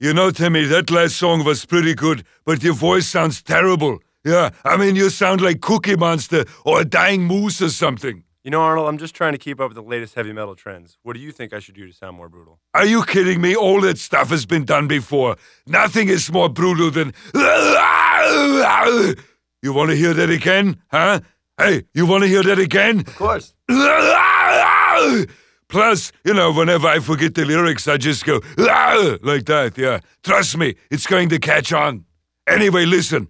You know, Timmy, that last song was pretty good, but your voice sounds terrible. Yeah, I mean, you sound like Cookie Monster or a dying moose or something. You know, Arnold, I'm just trying to keep up with the latest heavy metal trends. What do you think I should do to sound more brutal? Are you kidding me? All that stuff has been done before. Nothing is more brutal than. You want to hear that again? Huh? Hey, you want to hear that again? Of course. Plus, you know, whenever I forget the lyrics, I just go ah, like that, yeah. Trust me, it's going to catch on. Anyway, listen,